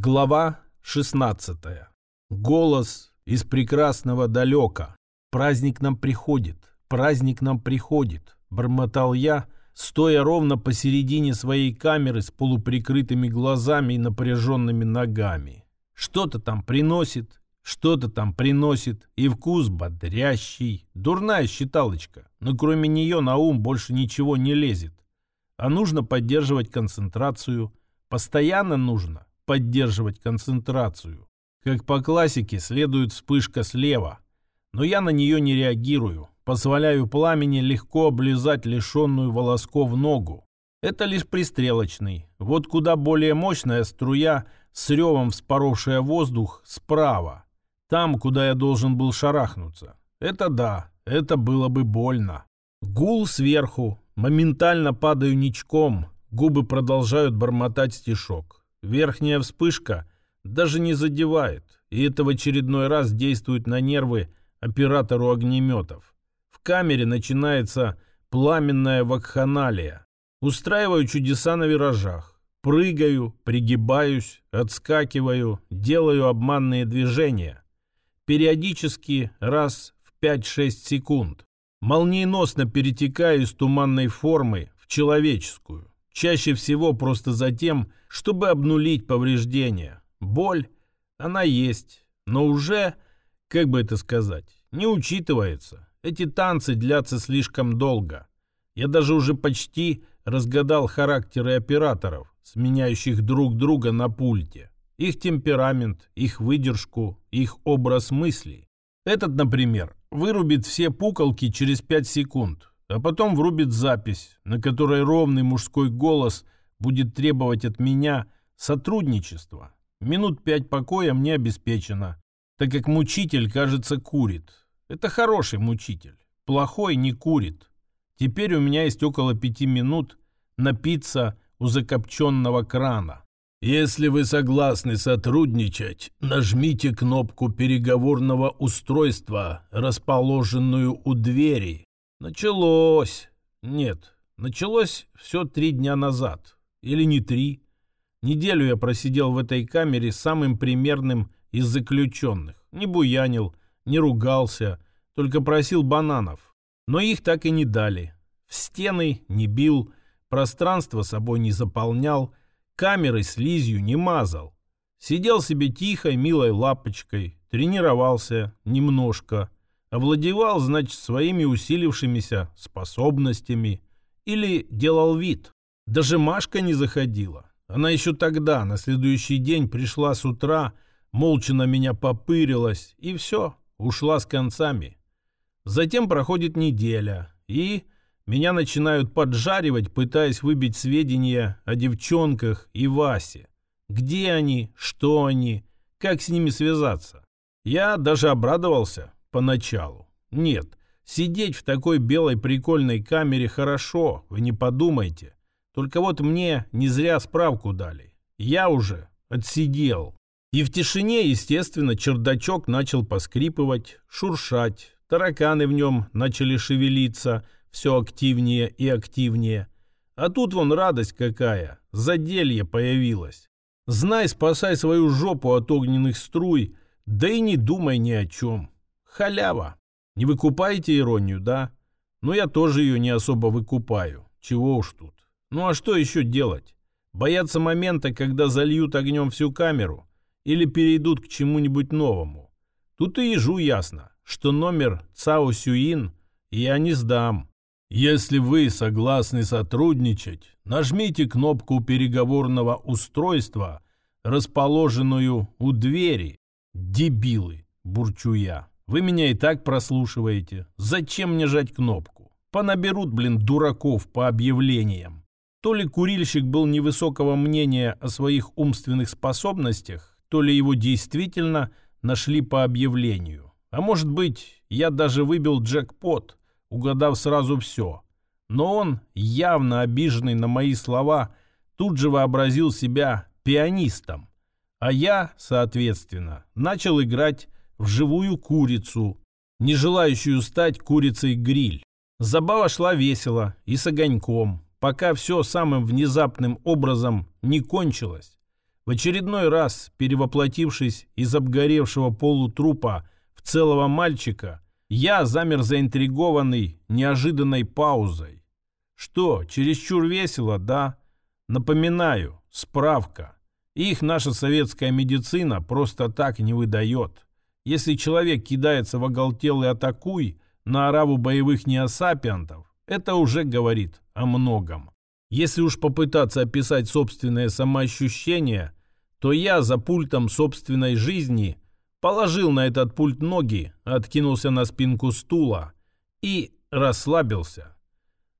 Глава 16. Голос из прекрасного далека. Праздник нам приходит, праздник нам приходит, бормотал я, стоя ровно посередине своей камеры с полуприкрытыми глазами и напряженными ногами. Что-то там приносит, что-то там приносит, и вкус бодрящий. Дурная считалочка, но кроме нее на ум больше ничего не лезет. А нужно поддерживать концентрацию. Постоянно нужно поддерживать концентрацию. Как по классике следует вспышка слева. Но я на нее не реагирую. Позволяю пламени легко облизать лишенную волосков ногу. Это лишь пристрелочный. Вот куда более мощная струя с ревом вспоровшая воздух справа. Там, куда я должен был шарахнуться. Это да, это было бы больно. Гул сверху. Моментально падаю ничком. Губы продолжают бормотать стишок. Верхняя вспышка даже не задевает, и это в очередной раз действует на нервы оператору огнеметов. В камере начинается пламенная вакханалия. Устраиваю чудеса на виражах. Прыгаю, пригибаюсь, отскакиваю, делаю обманные движения. Периодически раз в 5-6 секунд. Молниеносно перетекаю из туманной формы в человеческую. Чаще всего просто за тем, чтобы обнулить повреждения. Боль, она есть, но уже, как бы это сказать, не учитывается. Эти танцы длятся слишком долго. Я даже уже почти разгадал характеры операторов, сменяющих друг друга на пульте. Их темперамент, их выдержку, их образ мыслей. Этот, например, вырубит все пуколки через 5 секунд, а потом врубит запись, на которой ровный мужской голос будет требовать от меня сотрудничества. Минут пять покоя мне обеспечено, так как мучитель, кажется, курит. Это хороший мучитель, плохой не курит. Теперь у меня есть около пяти минут напиться у закопченного крана. Если вы согласны сотрудничать, нажмите кнопку переговорного устройства, расположенную у двери, Началось. Нет, началось все три дня назад. Или не три. Неделю я просидел в этой камере самым примерным из заключенных. Не буянил, не ругался, только просил бананов. Но их так и не дали. В стены не бил, пространство собой не заполнял, камеры слизью не мазал. Сидел себе тихой, милой лапочкой, тренировался немножко – овладевал, значит, своими усилившимися способностями или делал вид. Даже Машка не заходила. Она еще тогда, на следующий день, пришла с утра, молча на меня попырилась, и все, ушла с концами. Затем проходит неделя, и меня начинают поджаривать, пытаясь выбить сведения о девчонках и Васе. Где они, что они, как с ними связаться. Я даже обрадовался, поначалу. Нет, сидеть в такой белой прикольной камере хорошо, вы не подумайте. Только вот мне не зря справку дали. Я уже отсидел. И в тишине, естественно, чердачок начал поскрипывать, шуршать. Тараканы в нем начали шевелиться все активнее и активнее. А тут вон радость какая, заделье появилось. Знай, спасай свою жопу от огненных струй, да и не думай ни о чем. Халява. Не выкупаете иронию, да? Но я тоже ее не особо выкупаю. Чего уж тут. Ну а что еще делать? Бояться момента, когда зальют огнем всю камеру? Или перейдут к чему-нибудь новому? Тут и ежу ясно, что номер Цао Сюин я не сдам. Если вы согласны сотрудничать, нажмите кнопку переговорного устройства, расположенную у двери. Дебилы, бурчу я. Вы меня и так прослушиваете. Зачем мне жать кнопку? Понаберут, блин, дураков по объявлениям. То ли курильщик был невысокого мнения о своих умственных способностях, то ли его действительно нашли по объявлению. А может быть, я даже выбил джекпот, угадав сразу все. Но он, явно обиженный на мои слова, тут же вообразил себя пианистом. А я, соответственно, начал играть в живую курицу, не желающую стать курицей-гриль. Забава шла весело и с огоньком, пока все самым внезапным образом не кончилось. В очередной раз, перевоплотившись из обгоревшего полутрупа в целого мальчика, я замер заинтригованный неожиданной паузой. Что, чересчур весело, да? Напоминаю, справка. Их наша советская медицина просто так не выдает. Если человек кидается в оголтелый атакуй на ораву боевых неосапиантов, это уже говорит о многом. Если уж попытаться описать собственное самоощущение, то я за пультом собственной жизни положил на этот пульт ноги, откинулся на спинку стула и расслабился.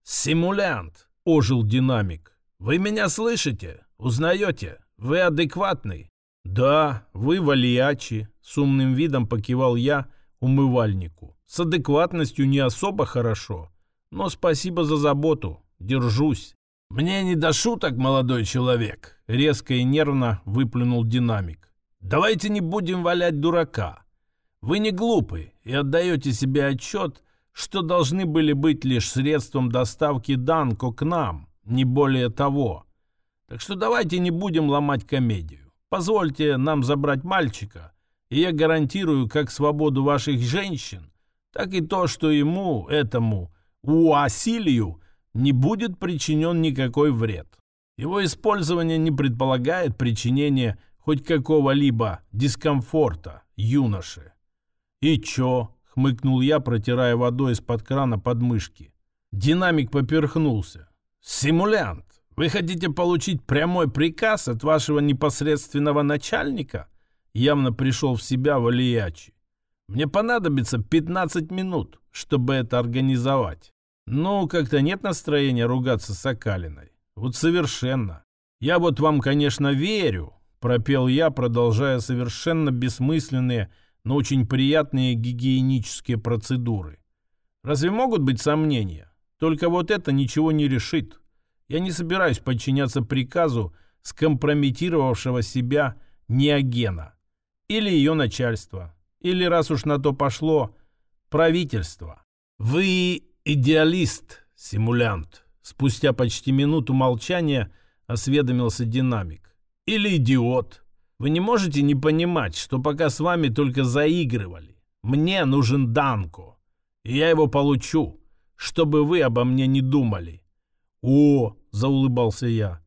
«Симулянт!» – ожил динамик. «Вы меня слышите? Узнаете? Вы адекватный?» «Да, вы валиячи», — с умным видом покивал я умывальнику. «С адекватностью не особо хорошо, но спасибо за заботу. Держусь». «Мне не до шуток, молодой человек», — резко и нервно выплюнул динамик. «Давайте не будем валять дурака. Вы не глупы и отдаете себе отчет, что должны были быть лишь средством доставки Данко к нам, не более того. Так что давайте не будем ломать комедию. Позвольте нам забрать мальчика, и я гарантирую как свободу ваших женщин, так и то, что ему, этому, Уасилию, не будет причинен никакой вред. Его использование не предполагает причинение хоть какого-либо дискомфорта юноше. «И чё?» — хмыкнул я, протирая водой из-под крана подмышки. Динамик поперхнулся. «Симулянт! Вы хотите получить прямой приказ от вашего непосредственного начальника?» Явно пришел в себя Валиячи. «Мне понадобится 15 минут, чтобы это организовать». Ну, как-то нет настроения ругаться с Сокалиной. Вот совершенно. Я вот вам, конечно, верю, пропел я, продолжая совершенно бессмысленные, но очень приятные гигиенические процедуры. Разве могут быть сомнения? Только вот это ничего не решит. Я не собираюсь подчиняться приказу скомпрометировавшего себя неогена. Или ее начальство. Или, раз уж на то пошло, правительство. Вы идеалист, симулянт. Спустя почти минуту молчания осведомился динамик. Или идиот. Вы не можете не понимать, что пока с вами только заигрывали. Мне нужен Данко. И я его получу чтобы вы обо мне не думали». «О!» — заулыбался я.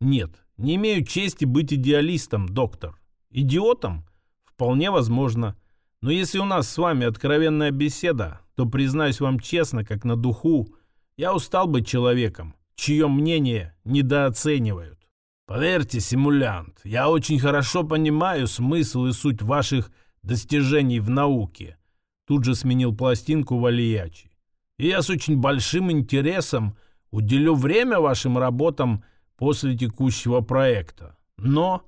«Нет, не имею чести быть идеалистом, доктор. Идиотом? Вполне возможно. Но если у нас с вами откровенная беседа, то, признаюсь вам честно, как на духу, я устал быть человеком, чье мнение недооценивают. Поверьте, симулянт, я очень хорошо понимаю смысл и суть ваших достижений в науке. Тут же сменил пластинку Валиячи. И я с очень большим интересом уделю время вашим работам после текущего проекта. Но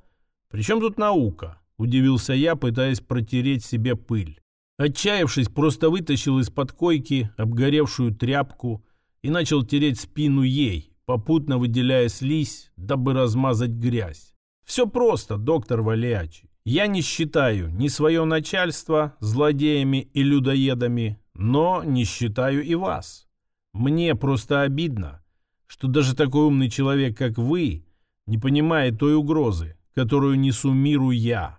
при чем тут наука? Удивился я, пытаясь протереть себе пыль. Отчаявшись, просто вытащил из-под койки обгоревшую тряпку и начал тереть спину ей, попутно выделяя слизь, дабы размазать грязь. Все просто, доктор Валиачи. Я не считаю ни свое начальство злодеями и людоедами, но не считаю и вас. Мне просто обидно, что даже такой умный человек, как вы, не понимает той угрозы, которую несу миру я.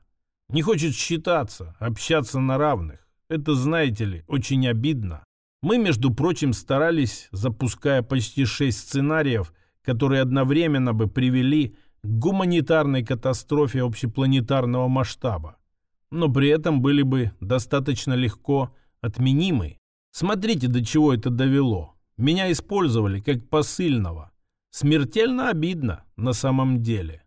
Не хочет считаться, общаться на равных. Это, знаете ли, очень обидно. Мы, между прочим, старались, запуская почти шесть сценариев, которые одновременно бы привели к гуманитарной катастрофе общепланетарного масштаба, но при этом были бы достаточно легко отменимы. Смотрите, до чего это довело. Меня использовали как посыльного. Смертельно обидно на самом деле.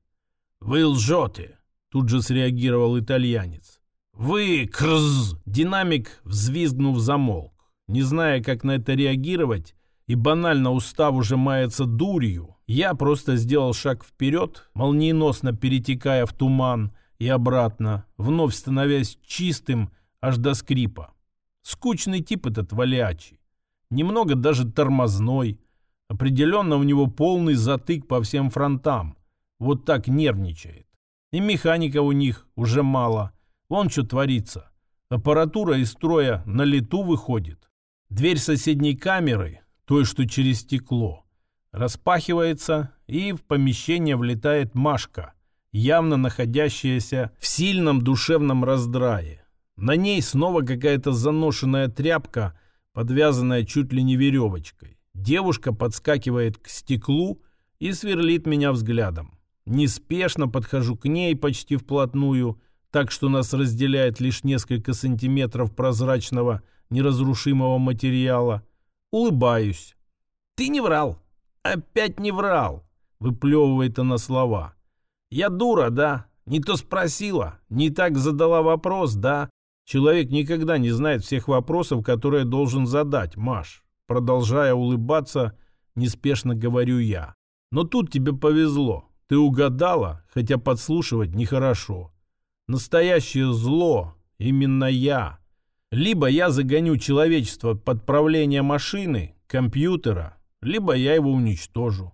«Вы лжете!» — тут же среагировал итальянец. «Вы, крз!» Динамик, взвизгнув, замолк. Не зная, как на это реагировать, и банально устав уже маяться дурью, я просто сделал шаг вперед, молниеносно перетекая в туман и обратно, вновь становясь чистым аж до скрипа. Скучный тип этот Валиачи. Немного даже тормозной. Определенно у него полный затык по всем фронтам. Вот так нервничает. И механика у них уже мало. Вон что творится. Аппаратура из строя на лету выходит. Дверь соседней камеры, той, что через стекло, распахивается, и в помещение влетает Машка, явно находящаяся в сильном душевном раздрае. На ней снова какая-то заношенная тряпка, подвязанная чуть ли не веревочкой. Девушка подскакивает к стеклу и сверлит меня взглядом. Неспешно подхожу к ней почти вплотную, так что нас разделяет лишь несколько сантиметров прозрачного неразрушимого материала. Улыбаюсь. «Ты не врал. Опять не врал», — выплевывает она слова. «Я дура, да? Не то спросила, не так задала вопрос, да? Человек никогда не знает всех вопросов, которые должен задать, Маш. Продолжая улыбаться, неспешно говорю я. Но тут тебе повезло. Ты угадала, хотя подслушивать нехорошо. Настоящее зло именно я. Либо я загоню человечество под правление машины, компьютера, либо я его уничтожу.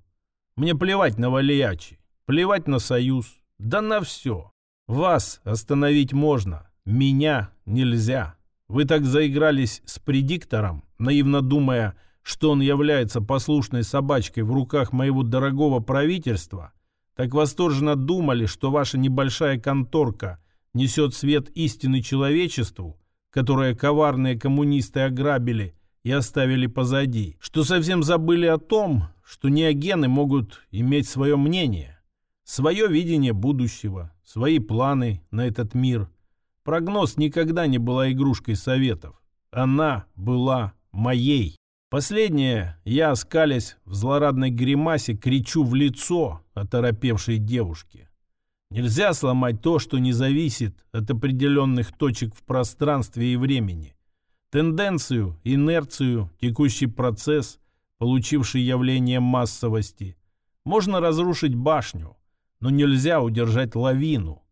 Мне плевать на Валиячи, плевать на Союз, да на все. Вас остановить можно, меня нельзя. Вы так заигрались с предиктором, наивно думая, что он является послушной собачкой в руках моего дорогого правительства, так восторженно думали, что ваша небольшая конторка несет свет истины человечеству, которое коварные коммунисты ограбили и оставили позади, что совсем забыли о том, что неогены могут иметь свое мнение, свое видение будущего, свои планы на этот мир – Прогноз никогда не была игрушкой советов. Она была моей. Последнее, я, оскалясь в злорадной гримасе, кричу в лицо оторопевшей девушке. Нельзя сломать то, что не зависит от определенных точек в пространстве и времени. Тенденцию, инерцию, текущий процесс, получивший явление массовости. Можно разрушить башню, но нельзя удержать лавину.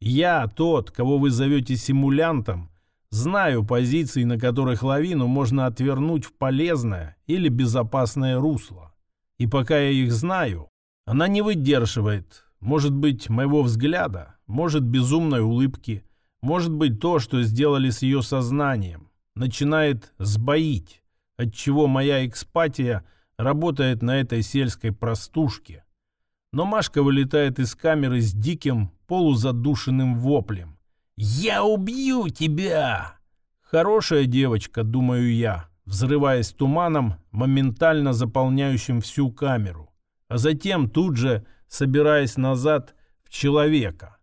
Я, тот, кого вы зовете симулянтом, знаю позиции, на которых лавину можно отвернуть в полезное или безопасное русло. И пока я их знаю, она не выдерживает, может быть, моего взгляда, может, безумной улыбки, может быть, то, что сделали с ее сознанием, начинает сбоить, отчего моя экспатия работает на этой сельской простушке. Но Машка вылетает из камеры с диким, полузадушенным воплем. «Я убью тебя!» Хорошая девочка, думаю я, взрываясь туманом, моментально заполняющим всю камеру, а затем тут же собираясь назад в человека.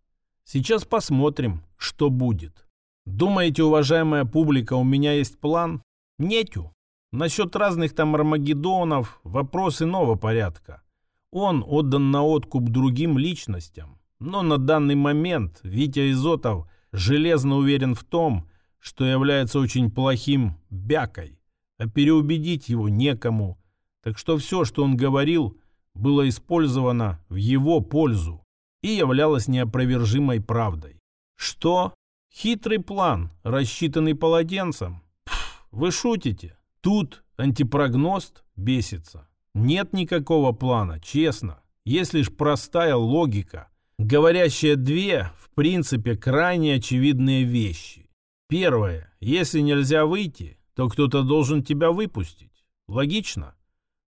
Сейчас посмотрим, что будет. Думаете, уважаемая публика, у меня есть план? Нету. Насчет разных там Армагеддонов вопрос иного порядка. Он отдан на откуп другим личностям. Но на данный момент Витя Изотов железно уверен в том, что является очень плохим бякой, а переубедить его некому. Так что все, что он говорил, было использовано в его пользу и являлось неопровержимой правдой. Что? Хитрый план, рассчитанный полотенцем? Пф, вы шутите? Тут антипрогност бесится. Нет никакого плана, честно. Есть лишь простая логика, говорящая две, в принципе, крайне очевидные вещи. Первое. Если нельзя выйти, то кто-то должен тебя выпустить. Логично.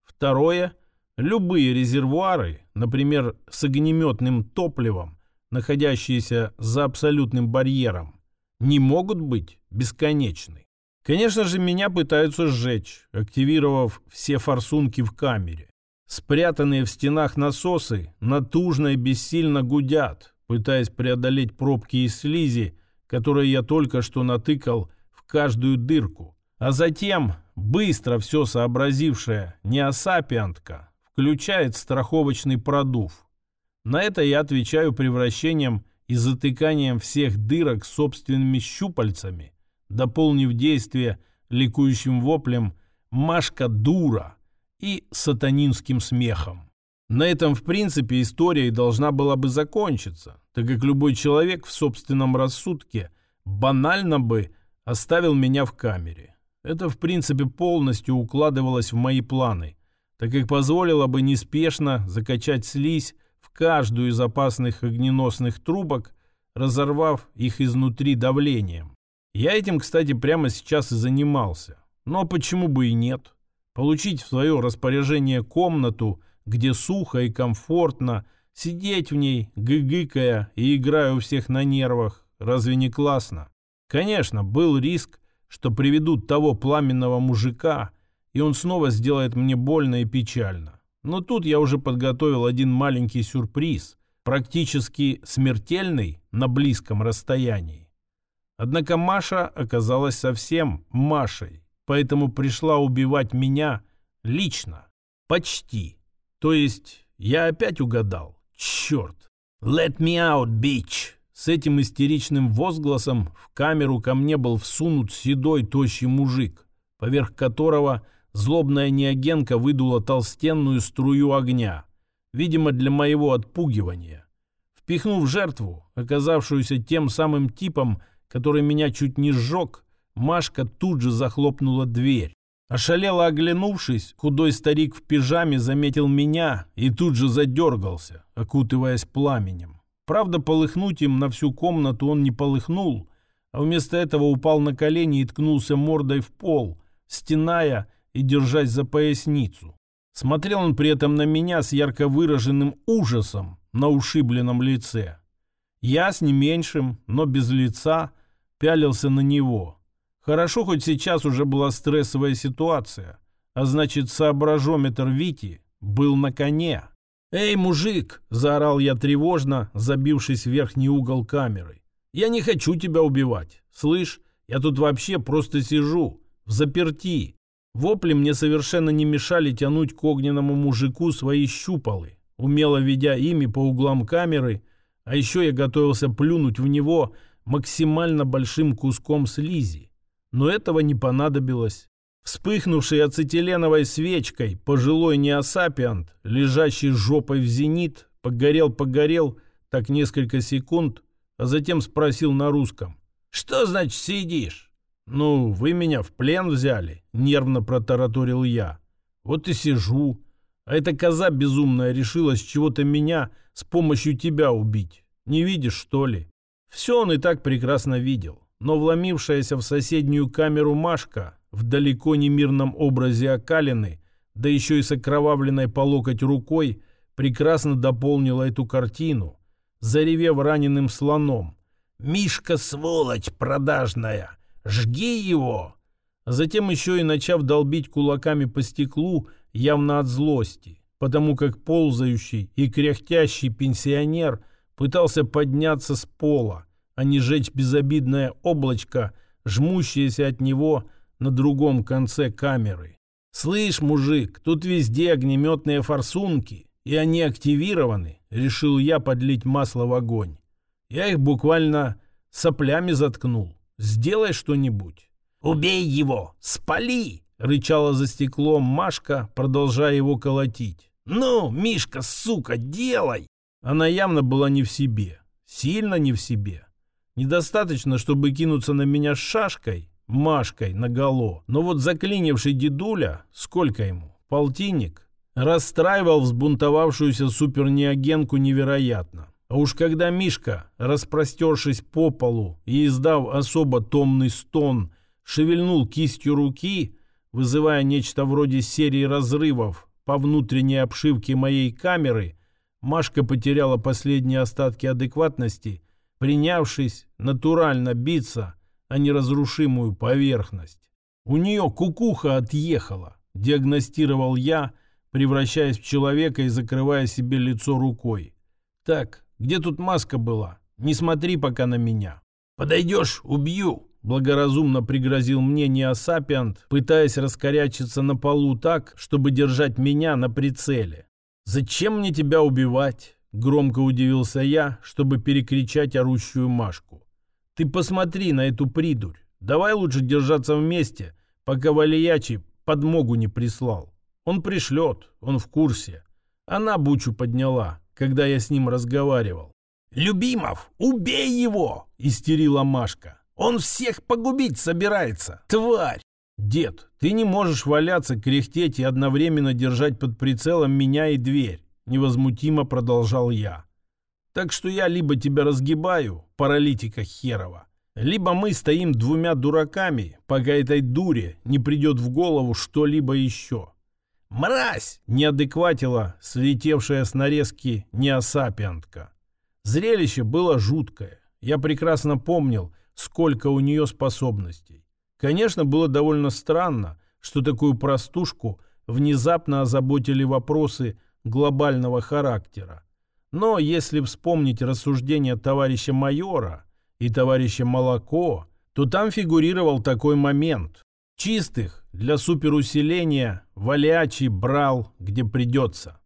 Второе. Любые резервуары, например, с огнеметным топливом, находящиеся за абсолютным барьером, не могут быть бесконечны. Конечно же, меня пытаются сжечь, активировав все форсунки в камере. Спрятанные в стенах насосы натужно и бессильно гудят, пытаясь преодолеть пробки и слизи, которые я только что натыкал в каждую дырку. А затем, быстро все сообразившая неосапиантка включает страховочный продув. На это я отвечаю превращением и затыканием всех дырок собственными щупальцами, дополнив действие ликующим воплем «Машка дура!» И сатанинским смехом. На этом, в принципе, история и должна была бы закончиться, так как любой человек в собственном рассудке банально бы оставил меня в камере. Это, в принципе, полностью укладывалось в мои планы, так как позволило бы неспешно закачать слизь в каждую из опасных огненосных трубок, разорвав их изнутри давлением. Я этим, кстати, прямо сейчас и занимался. Но почему бы и нет? Получить в свое распоряжение комнату, где сухо и комфортно, Сидеть в ней, гыгыкая и играя у всех на нервах, разве не классно? Конечно, был риск, что приведут того пламенного мужика, и он снова сделает мне больно и печально. Но тут я уже подготовил один маленький сюрприз, практически смертельный на близком расстоянии. Однако Маша оказалась совсем Машей, поэтому пришла убивать меня лично. Почти. То есть я опять угадал. Черт! «Let me out, bitch!» С этим истеричным возгласом в камеру ко мне был всунут седой тощий мужик, поверх которого злобная неогенка выдула толстенную струю огня, видимо, для моего отпугивания. Впихнув жертву, оказавшуюся тем самым типом, который меня чуть не сжег, Машка тут же захлопнула дверь. Ошалело оглянувшись, худой старик в пижаме заметил меня и тут же задергался, окутываясь пламенем. Правда, полыхнуть им на всю комнату он не полыхнул, а вместо этого упал на колени и ткнулся мордой в пол, стеная и держась за поясницу. Смотрел он при этом на меня с ярко выраженным ужасом на ушибленном лице. Я с не меньшим, но без лица, пялился на него. Хорошо, хоть сейчас уже была стрессовая ситуация, а значит, соображометр Вити был на коне. «Эй, мужик!» – заорал я тревожно, забившись в верхний угол камеры. «Я не хочу тебя убивать. Слышь, я тут вообще просто сижу, в заперти». Вопли мне совершенно не мешали тянуть к огненному мужику свои щупалы, умело ведя ими по углам камеры, а еще я готовился плюнуть в него максимально большим куском слизи но этого не понадобилось. Вспыхнувший ацетиленовой свечкой пожилой неосапиант, лежащий жопой в зенит, погорел-погорел так несколько секунд, а затем спросил на русском. «Что значит сидишь?» «Ну, вы меня в плен взяли», — нервно протараторил я. «Вот и сижу. А эта коза безумная решила с чего-то меня с помощью тебя убить. Не видишь, что ли?» Все он и так прекрасно видел но вломившаяся в соседнюю камеру Машка в далеко не мирном образе окалины, да еще и с окровавленной по локоть рукой, прекрасно дополнила эту картину, заревев раненым слоном. «Мишка, сволочь продажная! Жги его!» затем еще и начав долбить кулаками по стеклу, явно от злости, потому как ползающий и кряхтящий пенсионер пытался подняться с пола, а не жечь безобидное облачко, жмущееся от него на другом конце камеры. «Слышь, мужик, тут везде огнеметные форсунки, и они активированы», — решил я подлить масло в огонь. Я их буквально соплями заткнул. «Сделай что-нибудь». «Убей его! Спали!» — рычала за стеклом Машка, продолжая его колотить. «Ну, Мишка, сука, делай!» Она явно была не в себе. Сильно не в себе. Недостаточно, чтобы кинуться на меня с шашкой, Машкой наголо. Но вот заклинивший дедуля, сколько ему, полтинник, расстраивал взбунтовавшуюся супернеогенку невероятно. А уж когда Мишка, распростершись по полу и издав особо томный стон, шевельнул кистью руки, вызывая нечто вроде серии разрывов по внутренней обшивке моей камеры, Машка потеряла последние остатки адекватности принявшись натурально биться о неразрушимую поверхность. У нее кукуха отъехала, диагностировал я, превращаясь в человека и закрывая себе лицо рукой. Так, где тут маска была? Не смотри пока на меня. Подойдешь, убью, благоразумно пригрозил мне неосапиант, пытаясь раскорячиться на полу так, чтобы держать меня на прицеле. «Зачем мне тебя убивать? Громко удивился я, чтобы перекричать орущую Машку. «Ты посмотри на эту придурь. Давай лучше держаться вместе, пока Валиячи подмогу не прислал. Он пришлет, он в курсе. Она бучу подняла, когда я с ним разговаривал. «Любимов, убей его!» — истерила Машка. «Он всех погубить собирается, тварь!» «Дед, ты не можешь валяться, кряхтеть и одновременно держать под прицелом меня и дверь. Невозмутимо продолжал я. Так что я либо тебя разгибаю, паралитика херова, либо мы стоим двумя дураками, пока этой дуре не придет в голову что-либо еще. «Мразь!» — неадекватила слетевшая с нарезки неосапиантка. Зрелище было жуткое. Я прекрасно помнил, сколько у нее способностей. Конечно, было довольно странно, что такую простушку внезапно озаботили вопросы глобального характера. Но если вспомнить рассуждения товарища майора и товарища Молоко, то там фигурировал такой момент. Чистых для суперусиления Валячий брал, где придется.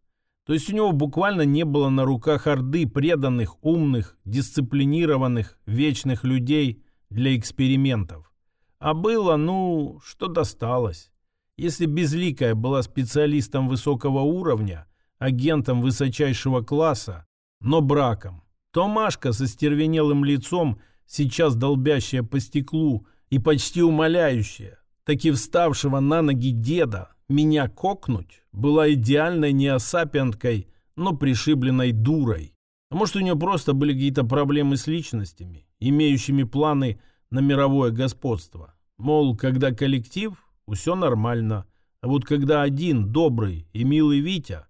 То есть у него буквально не было на руках орды преданных, умных, дисциплинированных, вечных людей для экспериментов. А было, ну, что досталось. Если Безликая была специалистом высокого уровня, агентом высочайшего класса, но браком, то Машка со стервенелым лицом, сейчас долбящая по стеклу и почти умоляющая, таки вставшего на ноги деда, меня кокнуть, была идеальной неосапианткой, но пришибленной дурой. А может, у нее просто были какие-то проблемы с личностями, имеющими планы на мировое господство. Мол, когда коллектив, все нормально. А вот когда один добрый и милый Витя,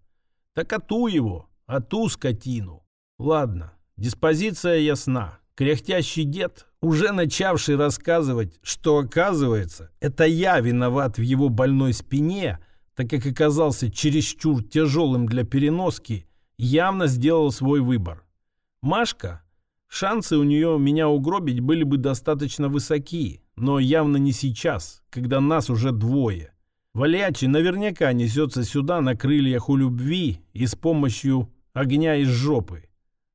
так ату его, ату скотину. Ладно, диспозиция ясна. Кряхтящий дед, уже начавший рассказывать, что, оказывается, это я виноват в его больной спине, так как оказался чересчур тяжелым для переноски, явно сделал свой выбор. Машка, шансы у нее меня угробить были бы достаточно высоки, но явно не сейчас, когда нас уже двое. Валячи наверняка несется сюда на крыльях у любви и с помощью огня из жопы.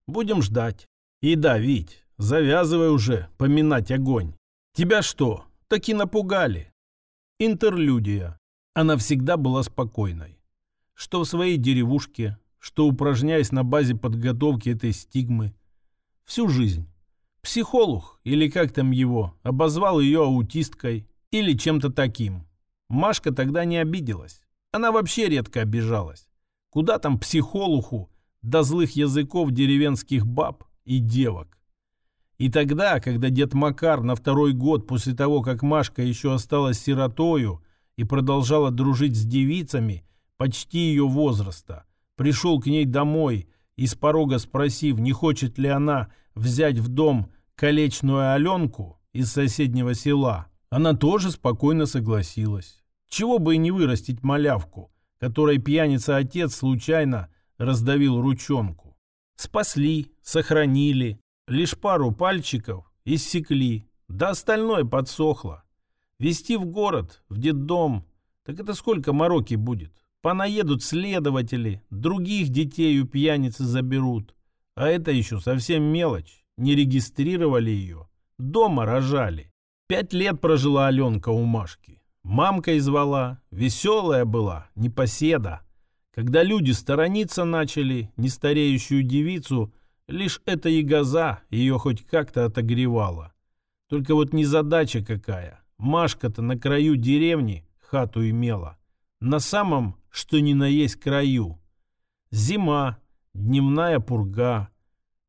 Будем ждать. И да, Вить, Завязывай уже поминать огонь. Тебя что, таки напугали? Интерлюдия. Она всегда была спокойной. Что в своей деревушке, что упражняясь на базе подготовки этой стигмы. Всю жизнь. Психолог, или как там его, обозвал ее аутисткой или чем-то таким. Машка тогда не обиделась. Она вообще редко обижалась. Куда там психологу до злых языков деревенских баб и девок? И тогда, когда дед Макар на второй год после того, как Машка еще осталась сиротою и продолжала дружить с девицами почти ее возраста, пришел к ней домой и с порога спросив, не хочет ли она взять в дом колечную Аленку из соседнего села, она тоже спокойно согласилась. Чего бы и не вырастить малявку, которой пьяница-отец случайно раздавил ручонку. Спасли, сохранили, Лишь пару пальчиков иссекли, да остальное подсохло. Вести в город, в детдом, так это сколько мороки будет? Понаедут следователи, других детей у пьяницы заберут. А это еще совсем мелочь. Не регистрировали ее. Дома рожали. Пять лет прожила Аленка у Машки. Мамкой звала, веселая была, непоседа. Когда люди сторониться начали, нестареющую девицу – Лишь эта ягоза ее хоть как-то отогревала. Только вот незадача какая. Машка-то на краю деревни хату имела. На самом, что ни на есть краю. Зима, дневная пурга,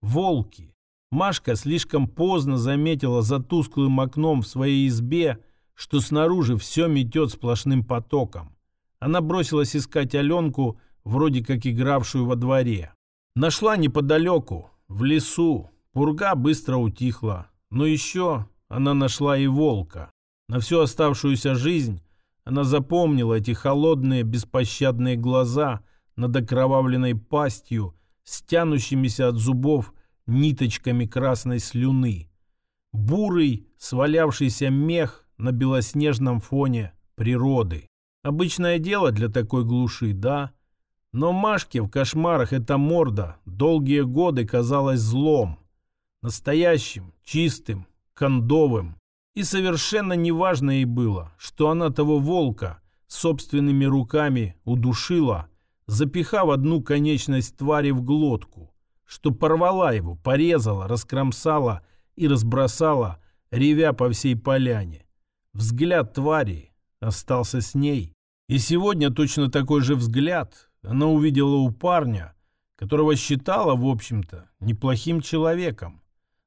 волки. Машка слишком поздно заметила за тусклым окном в своей избе, что снаружи все метет сплошным потоком. Она бросилась искать Аленку, вроде как игравшую во дворе. Нашла неподалеку, в лесу. Пурга быстро утихла. Но еще она нашла и волка. На всю оставшуюся жизнь она запомнила эти холодные беспощадные глаза над окровавленной пастью, стянущимися от зубов ниточками красной слюны. Бурый, свалявшийся мех на белоснежном фоне природы. Обычное дело для такой глуши, да? Но Машке в кошмарах эта морда долгие годы казалась злом. Настоящим, чистым, кондовым. И совершенно неважно ей было, что она того волка собственными руками удушила, запихав одну конечность твари в глотку, что порвала его, порезала, раскромсала и разбросала, ревя по всей поляне. Взгляд твари остался с ней. И сегодня точно такой же взгляд она увидела у парня, которого считала, в общем-то, неплохим человеком.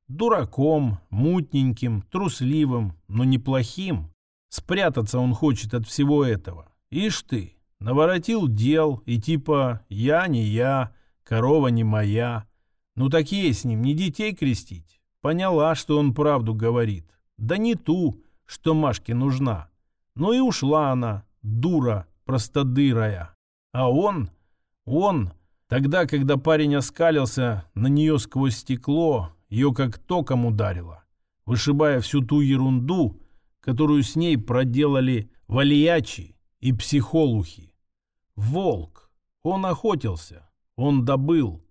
Дураком, мутненьким, трусливым, но неплохим. Спрятаться он хочет от всего этого. Ишь ты, Наворотил дел и типа «я не я, корова не моя». Ну так ей с ним не детей крестить. Поняла, что он правду говорит. Да не ту, что Машке нужна. Ну и ушла она, дура простодырая. А он, он, тогда, когда парень оскалился на нее сквозь стекло, ее как током ударило, вышибая всю ту ерунду, которую с ней проделали валиячи и психолухи. Волк. Он охотился. Он добыл.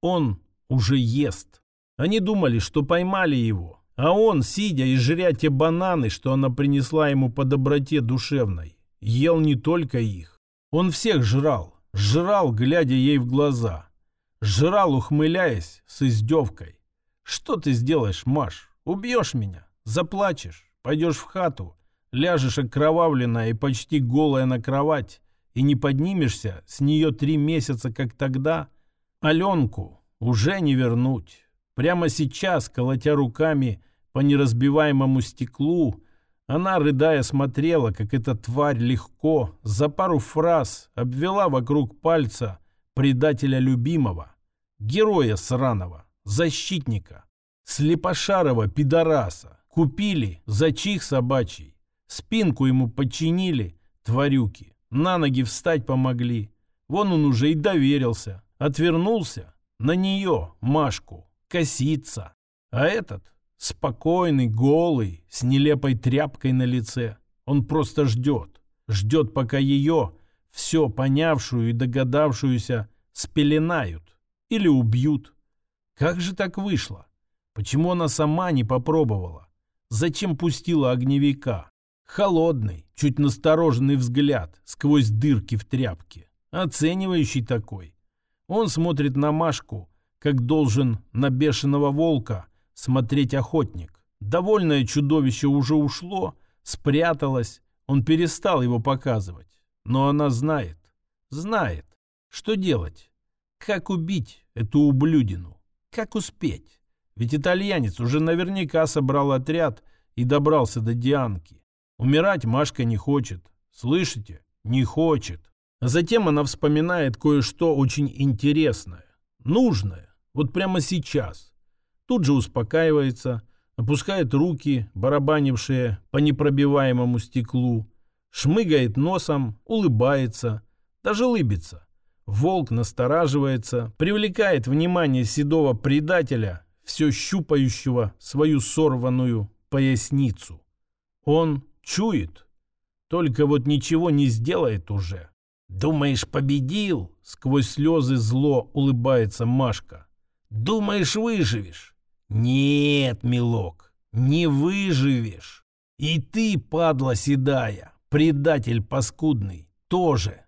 Он уже ест. Они думали, что поймали его. А он, сидя и жря те бананы, что она принесла ему по доброте душевной, ел не только их. Он всех жрал. Жрал, глядя ей в глаза. Жрал, ухмыляясь, с издевкой. «Что ты сделаешь, Маш? Убьешь меня? Заплачешь? Пойдешь в хату? Ляжешь окровавленная и почти голая на кровать и не поднимешься с нее три месяца, как тогда? Аленку уже не вернуть. Прямо сейчас, колотя руками по неразбиваемому стеклу, она, рыдая, смотрела, как эта тварь легко, за пару фраз, обвела вокруг пальца предателя любимого, героя сраного, защитника, слепошарого пидораса. Купили за чих собачий, спинку ему подчинили, тварюки, на ноги встать помогли. Вон он уже и доверился, отвернулся на нее, Машку, косится. А этот спокойный, голый, с нелепой тряпкой на лице. Он просто ждет. Ждет, пока ее, все понявшую и догадавшуюся, спеленают или убьют. Как же так вышло? Почему она сама не попробовала? Зачем пустила огневика? Холодный, чуть настороженный взгляд сквозь дырки в тряпке. Оценивающий такой. Он смотрит на Машку, как должен на бешеного волка смотреть охотник. Довольное чудовище уже ушло, спряталось, он перестал его показывать. Но она знает, знает, что делать, как убить эту ублюдину, как успеть. Ведь итальянец уже наверняка собрал отряд и добрался до Дианки. Умирать Машка не хочет. Слышите? Не хочет. А затем она вспоминает кое-что очень интересное, нужное, вот прямо сейчас. Тут же успокаивается, опускает руки, барабанившие по непробиваемому стеклу, шмыгает носом, улыбается, даже лыбится. Волк настораживается, привлекает внимание седого предателя, все щупающего свою сорванную поясницу. Он чует, только вот ничего не сделает уже. «Думаешь, победил?» — сквозь слезы зло улыбается Машка. «Думаешь, выживешь?» «Нет, милок, не выживешь. И ты, падла седая, предатель паскудный, тоже.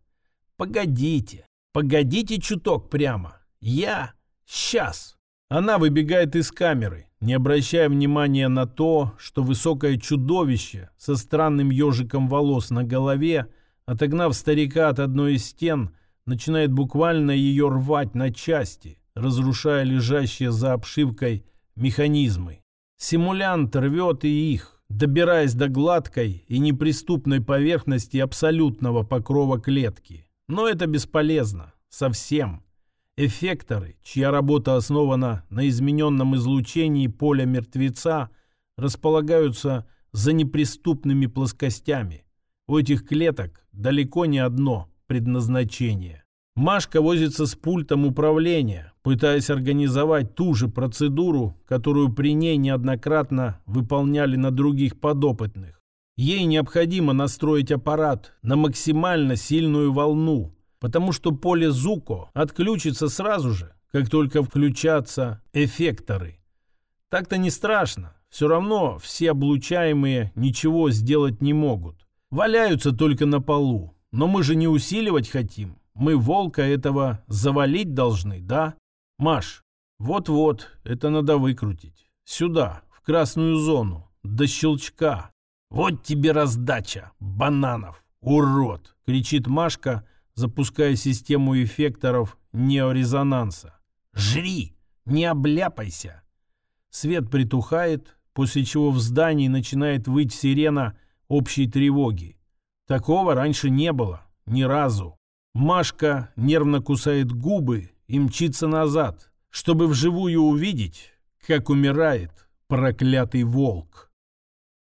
Погодите, погодите чуток прямо. Я сейчас». Она выбегает из камеры, не обращая внимания на то, что высокое чудовище со странным ежиком волос на голове — отогнав старика от одной из стен, начинает буквально ее рвать на части, разрушая лежащие за обшивкой механизмы. Симулянт рвет и их, добираясь до гладкой и неприступной поверхности абсолютного покрова клетки. Но это бесполезно. Совсем. Эффекторы, чья работа основана на измененном излучении поля мертвеца, располагаются за неприступными плоскостями, у этих клеток далеко не одно предназначение. Машка возится с пультом управления, пытаясь организовать ту же процедуру, которую при ней неоднократно выполняли на других подопытных. Ей необходимо настроить аппарат на максимально сильную волну, потому что поле Зуко отключится сразу же, как только включатся эффекторы. Так-то не страшно, все равно все облучаемые ничего сделать не могут. Валяются только на полу. Но мы же не усиливать хотим. Мы волка этого завалить должны, да? Маш, вот-вот, это надо выкрутить. Сюда, в красную зону, до щелчка. Вот тебе раздача, бананов, урод, кричит Машка, запуская систему эффекторов неорезонанса. Жри, не обляпайся. Свет притухает, после чего в здании начинает выть сирена общей тревоги. Такого раньше не было. Ни разу. Машка нервно кусает губы и мчится назад, чтобы вживую увидеть, как умирает проклятый волк.